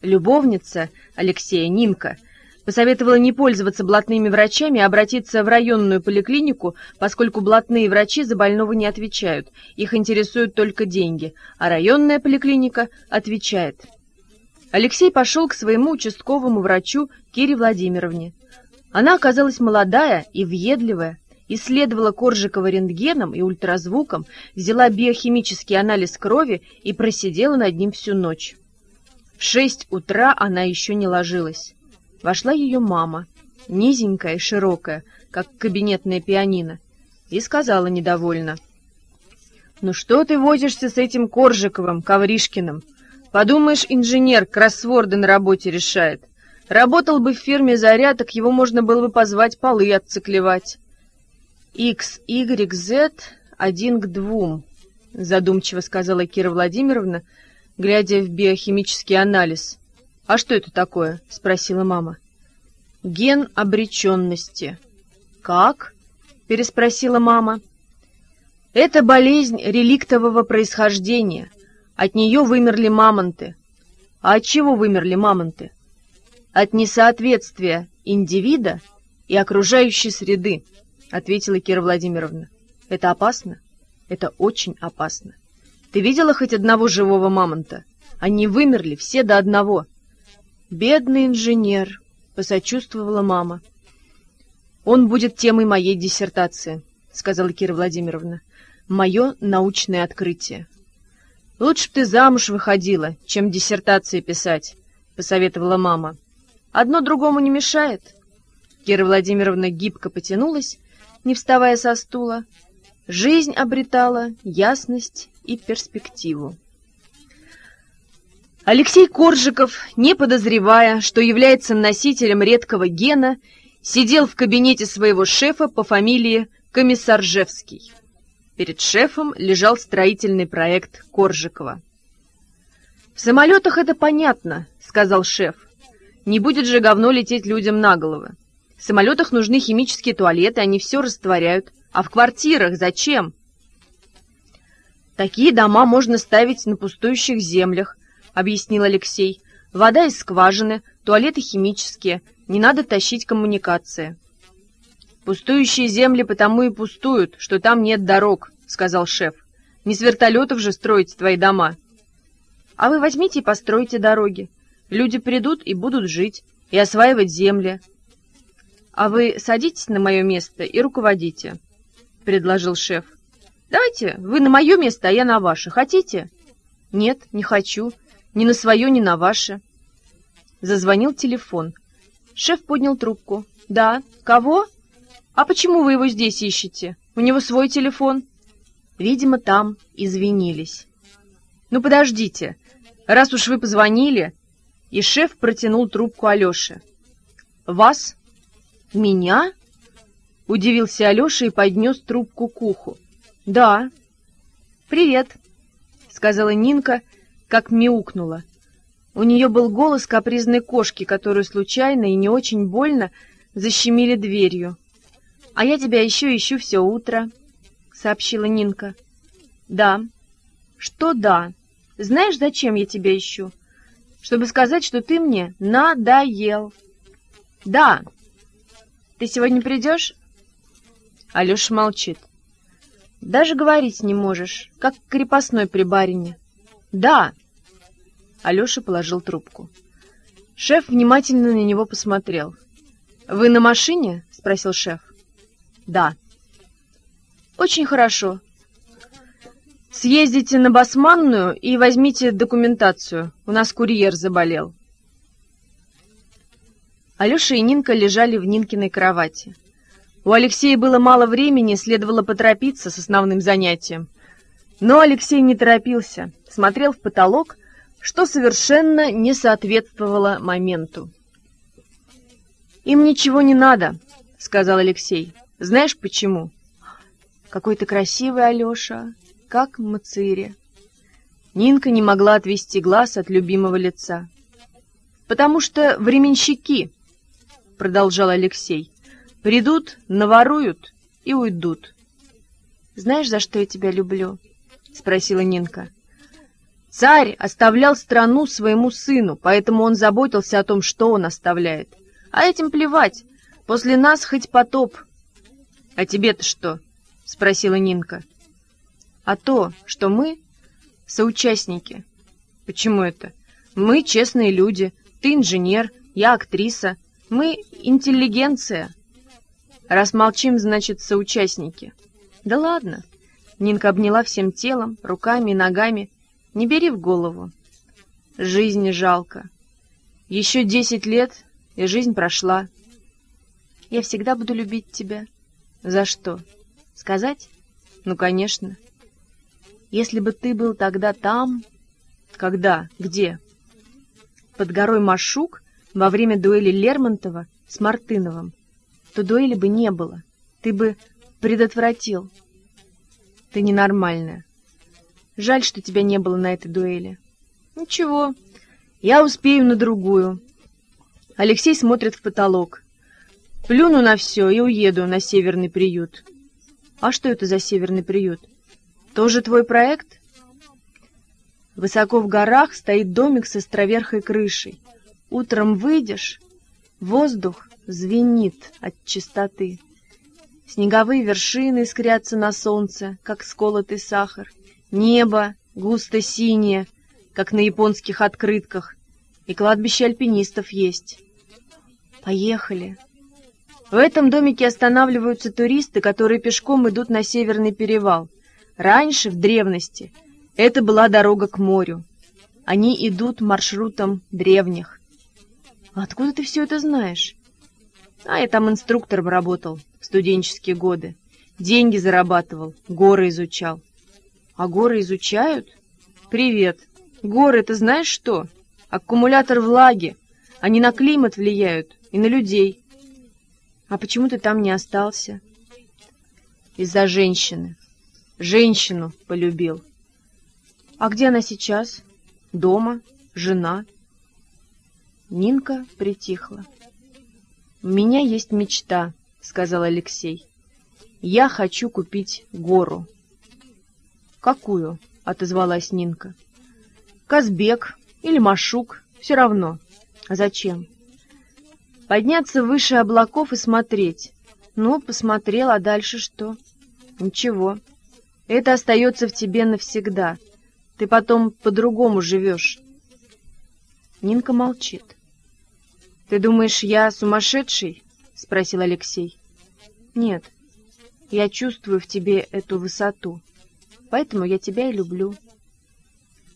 Любовница Алексея Нинка посоветовала не пользоваться блатными врачами, а обратиться в районную поликлинику, поскольку блатные врачи за больного не отвечают, их интересуют только деньги, а районная поликлиника отвечает. Алексей пошел к своему участковому врачу Кире Владимировне. Она оказалась молодая и въедливая, исследовала Коржикова рентгеном и ультразвуком, взяла биохимический анализ крови и просидела над ним всю ночь. В шесть утра она еще не ложилась. Вошла ее мама, низенькая и широкая, как кабинетная пианино, и сказала недовольно. «Ну что ты возишься с этим Коржиковым, Ковришкиным? Подумаешь, инженер кроссворды на работе решает. Работал бы в фирме «Заря», так его можно было бы позвать полы отциклевать. X, Y, Z один к двум, задумчиво сказала Кира Владимировна, глядя в биохимический анализ. А что это такое? спросила мама. Ген обреченности. Как? переспросила мама. Это болезнь реликтового происхождения. От нее вымерли мамонты. А от чего вымерли мамонты? От несоответствия индивида и окружающей среды ответила Кира Владимировна. Это опасно? Это очень опасно. Ты видела хоть одного живого мамонта? Они вымерли все до одного. Бедный инженер, посочувствовала мама. Он будет темой моей диссертации, сказала Кира Владимировна. Мое научное открытие. Лучше б ты замуж выходила, чем диссертации писать, посоветовала мама. Одно другому не мешает. Кира Владимировна гибко потянулась не вставая со стула, жизнь обретала ясность и перспективу. Алексей Коржиков, не подозревая, что является носителем редкого гена, сидел в кабинете своего шефа по фамилии Комиссаржевский. Перед шефом лежал строительный проект Коржикова. «В самолетах это понятно», — сказал шеф. «Не будет же говно лететь людям на головы. В самолетах нужны химические туалеты, они все растворяют. А в квартирах зачем? Такие дома можно ставить на пустующих землях, объяснил Алексей. Вода из скважины, туалеты химические, не надо тащить коммуникации. Пустующие земли потому и пустуют, что там нет дорог, сказал шеф. Не с вертолетов же строить твои дома. А вы возьмите и постройте дороги. Люди придут и будут жить, и осваивать земли. «А вы садитесь на мое место и руководите», — предложил шеф. «Давайте, вы на мое место, а я на ваше. Хотите?» «Нет, не хочу. Ни на свое, ни на ваше». Зазвонил телефон. Шеф поднял трубку. «Да. Кого? А почему вы его здесь ищете? У него свой телефон». Видимо, там извинились. «Ну, подождите. Раз уж вы позвонили...» И шеф протянул трубку Алёше. «Вас?» «Меня?» — удивился Алеша и поднес трубку к уху. «Да». «Привет», — сказала Нинка, как мяукнула. У нее был голос капризной кошки, которую случайно и не очень больно защемили дверью. «А я тебя еще ищу все утро», — сообщила Нинка. «Да». «Что да? Знаешь, зачем я тебя ищу? Чтобы сказать, что ты мне надоел». «Да», ты сегодня придешь?» Алеша молчит. «Даже говорить не можешь, как крепостной при барине». «Да!» Алеша положил трубку. Шеф внимательно на него посмотрел. «Вы на машине?» — спросил шеф. «Да». «Очень хорошо. Съездите на Басманную и возьмите документацию. У нас курьер заболел». Алеша и Нинка лежали в Нинкиной кровати. У Алексея было мало времени, следовало поторопиться с основным занятием. Но Алексей не торопился, смотрел в потолок, что совершенно не соответствовало моменту. «Им ничего не надо», — сказал Алексей. «Знаешь почему?» «Какой ты красивый, Алеша, как Мацири». Нинка не могла отвести глаз от любимого лица. «Потому что временщики», продолжал Алексей. «Придут, наворуют и уйдут. Знаешь, за что я тебя люблю? — спросила Нинка. «Царь оставлял страну своему сыну, поэтому он заботился о том, что он оставляет. А этим плевать. После нас хоть потоп». «А тебе-то что?» — спросила Нинка. «А то, что мы соучастники». «Почему это?» «Мы честные люди. Ты инженер, я актриса. Мы интеллигенция». «Раз молчим, значит, соучастники». «Да ладно». Нинка обняла всем телом, руками и ногами. «Не бери в голову. Жизни жалко. Еще десять лет, и жизнь прошла. Я всегда буду любить тебя. За что? Сказать? Ну, конечно. Если бы ты был тогда там... Когда? Где? Под горой Машук во время дуэли Лермонтова с Мартыновым, то дуэли бы не было. Ты бы предотвратил. Ты ненормальная. Жаль, что тебя не было на этой дуэли. Ничего, я успею на другую. Алексей смотрит в потолок. Плюну на все и уеду на северный приют. А что это за северный приют? Тоже твой проект? Высоко в горах стоит домик с островерхой крышей. Утром выйдешь, воздух звенит от чистоты. Снеговые вершины искрятся на солнце, как сколотый сахар. Небо густо синее, как на японских открытках. И кладбище альпинистов есть. Поехали. В этом домике останавливаются туристы, которые пешком идут на Северный перевал. Раньше, в древности, это была дорога к морю. Они идут маршрутом древних. Откуда ты все это знаешь? А я там инструктором работал в студенческие годы. Деньги зарабатывал, горы изучал. А горы изучают? Привет. Горы, это знаешь что? Аккумулятор влаги. Они на климат влияют и на людей. А почему ты там не остался? Из-за женщины. Женщину полюбил. А где она сейчас? Дома? Жена? Нинка притихла. «У меня есть мечта», — сказал Алексей. «Я хочу купить гору». «Какую?» — отозвалась Нинка. «Казбек или Машук, все равно. А зачем?» «Подняться выше облаков и смотреть. Ну, посмотрел, а дальше что?» «Ничего. Это остается в тебе навсегда. Ты потом по-другому живешь». Нинка молчит. «Ты думаешь, я сумасшедший?» — спросил Алексей. «Нет, я чувствую в тебе эту высоту, поэтому я тебя и люблю».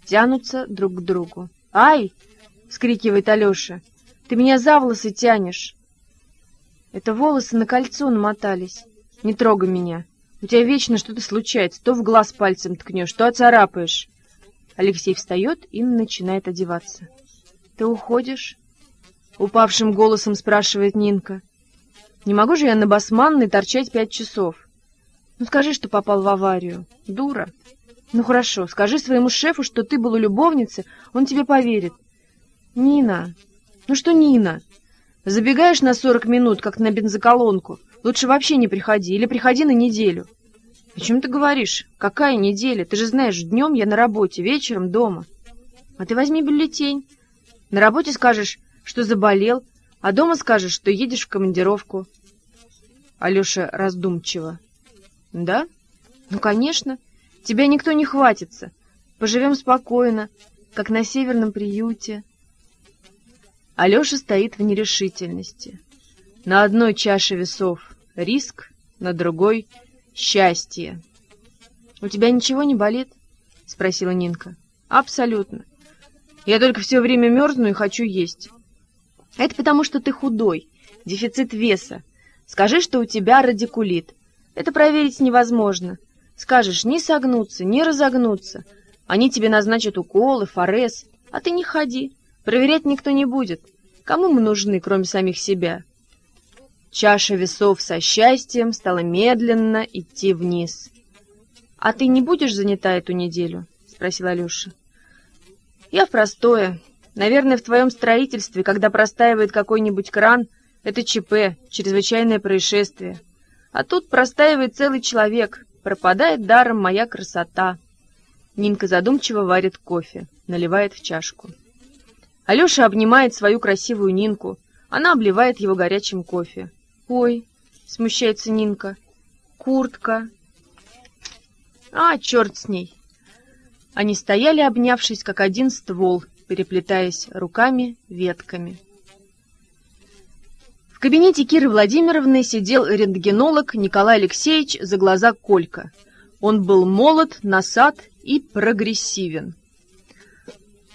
Тянутся друг к другу. «Ай!» — вскрикивает Алеша. «Ты меня за волосы тянешь!» Это волосы на кольцо намотались. Не трогай меня. У тебя вечно что-то случается. То в глаз пальцем ткнешь, то оцарапаешь. Алексей встает и начинает одеваться. «Ты уходишь?» Упавшим голосом спрашивает Нинка. Не могу же я на басманной торчать пять часов. Ну скажи, что попал в аварию. Дура. Ну хорошо, скажи своему шефу, что ты был у любовницы, он тебе поверит. Нина. Ну что Нина? Забегаешь на сорок минут, как на бензоколонку. Лучше вообще не приходи, или приходи на неделю. О чем ты говоришь? Какая неделя? Ты же знаешь, днем я на работе, вечером дома. А ты возьми бюллетень. На работе скажешь, что заболел, а дома скажешь, что едешь в командировку. Алеша раздумчиво. Да? Ну, конечно. Тебя никто не хватится. Поживем спокойно, как на северном приюте. Алеша стоит в нерешительности. На одной чаше весов риск, на другой — счастье. «У тебя ничего не болит?» — спросила Нинка. «Абсолютно. Я только все время мерзну и хочу есть. Это потому, что ты худой, дефицит веса. Скажи, что у тебя радикулит. Это проверить невозможно. Скажешь ни согнуться, ни разогнуться. Они тебе назначат уколы, форез. А ты не ходи. Проверять никто не будет. Кому мы нужны, кроме самих себя? Чаша весов со счастьем стала медленно идти вниз. — А ты не будешь занята эту неделю? — спросил Алеша. — Я в простое. Наверное, в твоем строительстве, когда простаивает какой-нибудь кран, это ЧП, чрезвычайное происшествие. А тут простаивает целый человек, пропадает даром моя красота. Нинка задумчиво варит кофе, наливает в чашку. Алеша обнимает свою красивую Нинку. Она обливает его горячим кофе. «Ой!» — смущается Нинка. «Куртка!» «А, черт с ней!» Они стояли, обнявшись, как один ствол, переплетаясь руками, ветками. В кабинете Киры Владимировны сидел рентгенолог Николай Алексеевич за глаза Колька. Он был молод, насад и прогрессивен.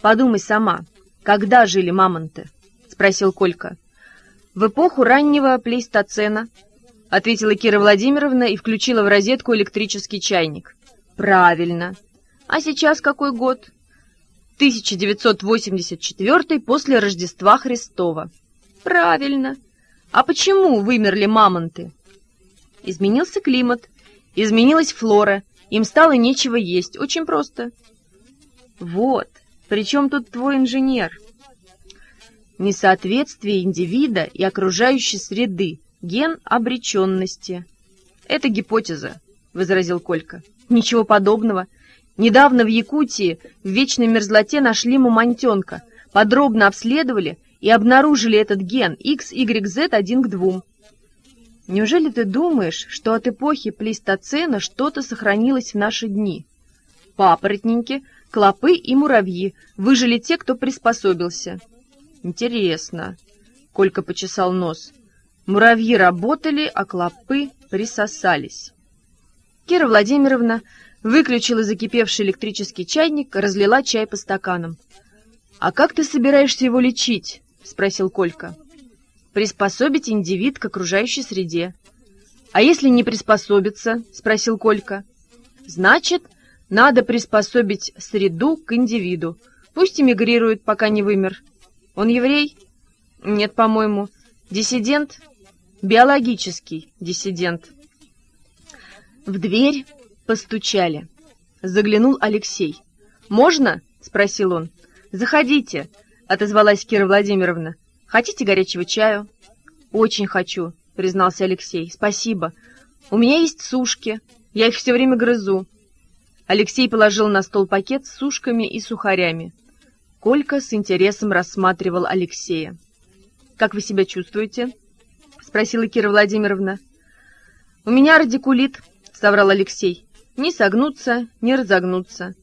«Подумай сама, когда жили мамонты?» — спросил Колька. «В эпоху раннего плейстоцена», — ответила Кира Владимировна и включила в розетку электрический чайник. «Правильно. А сейчас какой год?» «1984 после Рождества Христова». «Правильно. А почему вымерли мамонты? Изменился климат, изменилась флора, им стало нечего есть. Очень просто. Вот, причем тут твой инженер? Несоответствие индивида и окружающей среды, ген обреченности. Это гипотеза, возразил Колька. Ничего подобного. Недавно в Якутии в вечной мерзлоте нашли мамонтенка, подробно обследовали и обнаружили этот ген XYZ1 к 2. Неужели ты думаешь, что от эпохи плейстоцена что-то сохранилось в наши дни? Папоротники, клопы и муравьи выжили те, кто приспособился. Интересно. Колька почесал нос. Муравьи работали, а клопы присосались. Кира Владимировна выключила закипевший электрический чайник, разлила чай по стаканам. «А как ты собираешься его лечить?» — спросил Колька. «Приспособить индивид к окружающей среде». «А если не приспособиться?» — спросил Колька. «Значит, надо приспособить среду к индивиду. Пусть эмигрирует, пока не вымер. Он еврей? Нет, по-моему. Диссидент? Биологический диссидент». В дверь постучали. Заглянул Алексей. «Можно?» — спросил он. «Заходите», отозвалась Кира Владимировна. «Хотите горячего чаю?» «Очень хочу», — признался Алексей. «Спасибо. У меня есть сушки. Я их все время грызу». Алексей положил на стол пакет с сушками и сухарями. Колька с интересом рассматривал Алексея. «Как вы себя чувствуете?» — спросила Кира Владимировна. «У меня радикулит», — соврал Алексей. «Не согнуться, не разогнуться».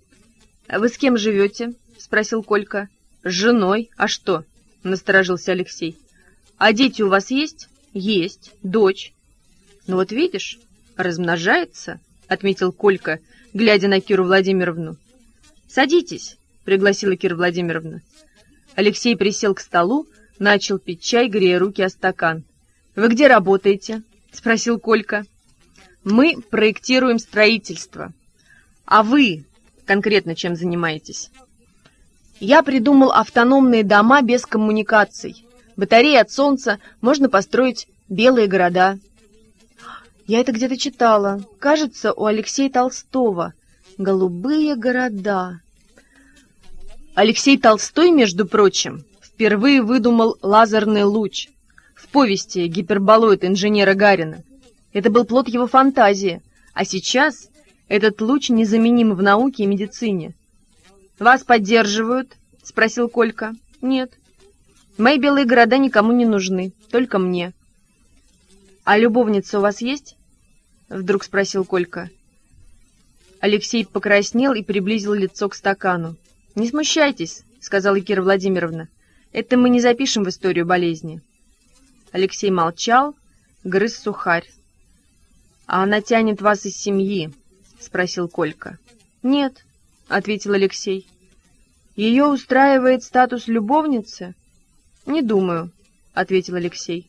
«А вы с кем живете?» — спросил Колька. «С женой. А что?» — насторожился Алексей. «А дети у вас есть?» «Есть. Дочь». «Ну вот видишь, размножается», — отметил Колька, глядя на Киру Владимировну. «Садитесь», — пригласила Кира Владимировна. Алексей присел к столу, начал пить чай, грея руки о стакан. «Вы где работаете?» — спросил Колька. «Мы проектируем строительство. А вы конкретно чем занимаетесь?» Я придумал автономные дома без коммуникаций. Батареи от солнца можно построить белые города. Я это где-то читала. Кажется, у Алексея Толстого. Голубые города. Алексей Толстой, между прочим, впервые выдумал лазерный луч в повести «Гиперболоид» инженера Гарина. Это был плод его фантазии, а сейчас этот луч незаменим в науке и медицине. «Вас поддерживают?» — спросил Колька. «Нет. Мои белые города никому не нужны, только мне». «А любовница у вас есть?» — вдруг спросил Колька. Алексей покраснел и приблизил лицо к стакану. «Не смущайтесь», — сказала Кира Владимировна. «Это мы не запишем в историю болезни». Алексей молчал, грыз сухарь. «А она тянет вас из семьи?» — спросил Колька. «Нет», — ответил Алексей. «Ее устраивает статус любовницы?» «Не думаю», — ответил Алексей.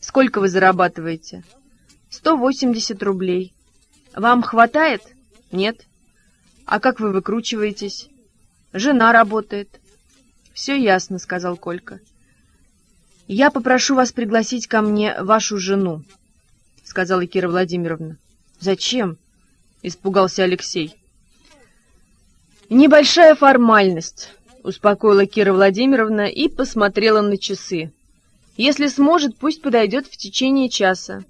«Сколько вы зарабатываете?» «Сто восемьдесят рублей». «Вам хватает?» «Нет». «А как вы выкручиваетесь?» «Жена работает». «Все ясно», — сказал Колька. «Я попрошу вас пригласить ко мне вашу жену», — сказала Кира Владимировна. «Зачем?» — испугался Алексей. «Небольшая формальность», — успокоила Кира Владимировна и посмотрела на часы. «Если сможет, пусть подойдет в течение часа».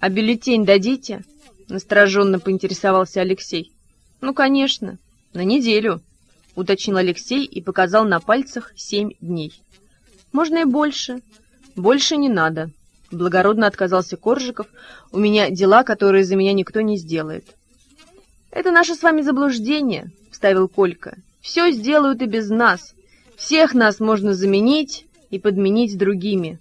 «А бюллетень дадите?» — настороженно поинтересовался Алексей. «Ну, конечно». На неделю, уточнил Алексей и показал на пальцах семь дней. Можно и больше. Больше не надо. Благородно отказался Коржиков. У меня дела, которые за меня никто не сделает. Это наше с вами заблуждение, вставил Колька. Все сделают и без нас. Всех нас можно заменить и подменить другими.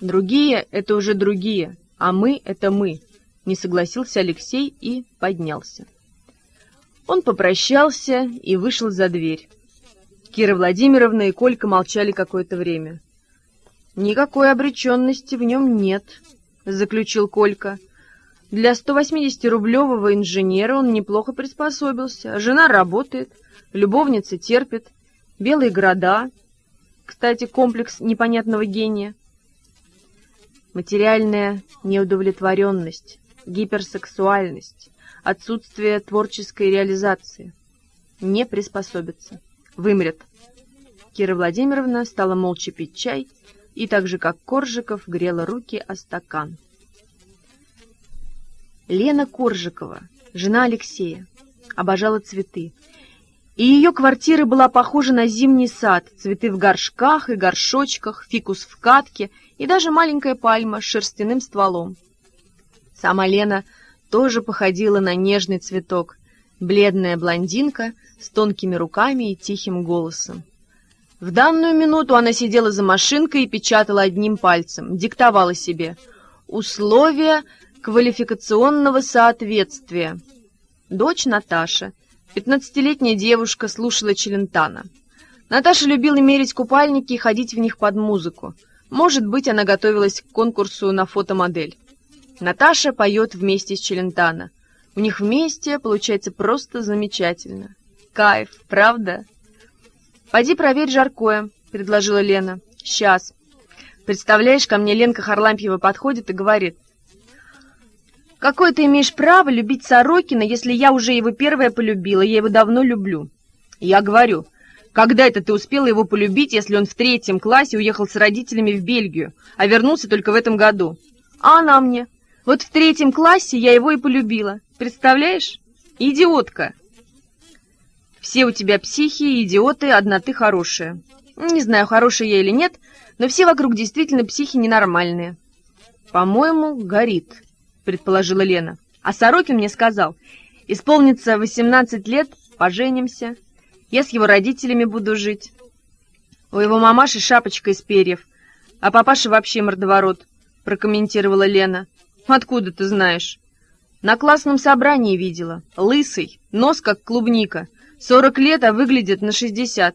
Другие — это уже другие, а мы — это мы, не согласился Алексей и поднялся. Он попрощался и вышел за дверь. Кира Владимировна и Колька молчали какое-то время. «Никакой обреченности в нем нет», — заключил Колька. «Для 180-рублевого инженера он неплохо приспособился. Жена работает, любовница терпит, белые города. Кстати, комплекс непонятного гения. Материальная неудовлетворенность, гиперсексуальность, отсутствие творческой реализации. Не приспособится. Вымрет. Кира Владимировна стала молча пить чай и так же, как Коржиков, грела руки о стакан. Лена Коржикова, жена Алексея, обожала цветы. И ее квартира была похожа на зимний сад, цветы в горшках и горшочках, фикус в катке и даже маленькая пальма с шерстяным стволом. Сама Лена тоже походила на нежный цветок, бледная блондинка с тонкими руками и тихим голосом. В данную минуту она сидела за машинкой и печатала одним пальцем, диктовала себе «Условия квалификационного соответствия». Дочь Наташа, пятнадцатилетняя девушка, слушала Челентана. Наташа любила мерить купальники и ходить в них под музыку. Может быть, она готовилась к конкурсу на фотомодель. Наташа поет вместе с Челентано. У них вместе получается просто замечательно. Кайф, правда? «Пойди проверь жаркое», — предложила Лена. «Сейчас». Представляешь, ко мне Ленка Харлампьева подходит и говорит. «Какое ты имеешь право любить Сорокина, если я уже его первая полюбила, я его давно люблю?» Я говорю, «Когда это ты успела его полюбить, если он в третьем классе уехал с родителями в Бельгию, а вернулся только в этом году?» А она мне, «Вот в третьем классе я его и полюбила. Представляешь? Идиотка!» Все у тебя психи идиоты, одна ты хорошая. Не знаю, хорошая я или нет, но все вокруг действительно психи ненормальные. По-моему, горит, предположила Лена. А Сорокин мне сказал, исполнится 18 лет, поженимся. Я с его родителями буду жить. У его мамаши шапочка из перьев, а папаша вообще мордоворот, прокомментировала Лена. Откуда ты знаешь? На классном собрании видела. Лысый, нос как клубника — Сорок лет, а выглядит на шестьдесят.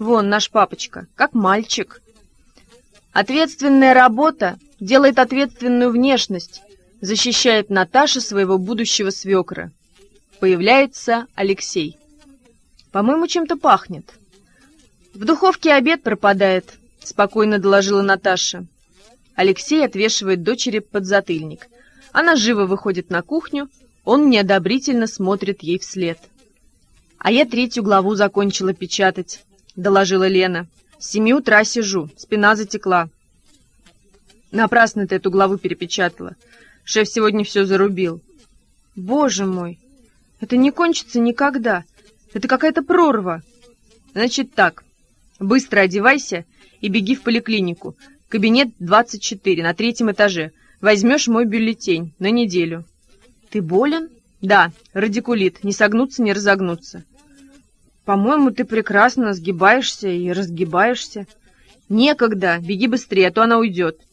Вон наш папочка, как мальчик. Ответственная работа делает ответственную внешность, защищает Наташа своего будущего свекра. Появляется Алексей. По-моему, чем-то пахнет. В духовке обед пропадает, спокойно доложила Наташа. Алексей отвешивает дочери подзатыльник. Она живо выходит на кухню, он неодобрительно смотрит ей вслед. «А я третью главу закончила печатать», — доложила Лена. «С семи утра сижу, спина затекла». «Напрасно ты эту главу перепечатала. Шеф сегодня все зарубил». «Боже мой! Это не кончится никогда. Это какая-то прорва». «Значит так. Быстро одевайся и беги в поликлинику. Кабинет 24 на третьем этаже. Возьмешь мой бюллетень на неделю». «Ты болен?» «Да, радикулит. Не согнуться, не разогнуться». По-моему, ты прекрасно сгибаешься и разгибаешься. Некогда, беги быстрее, а то она уйдет.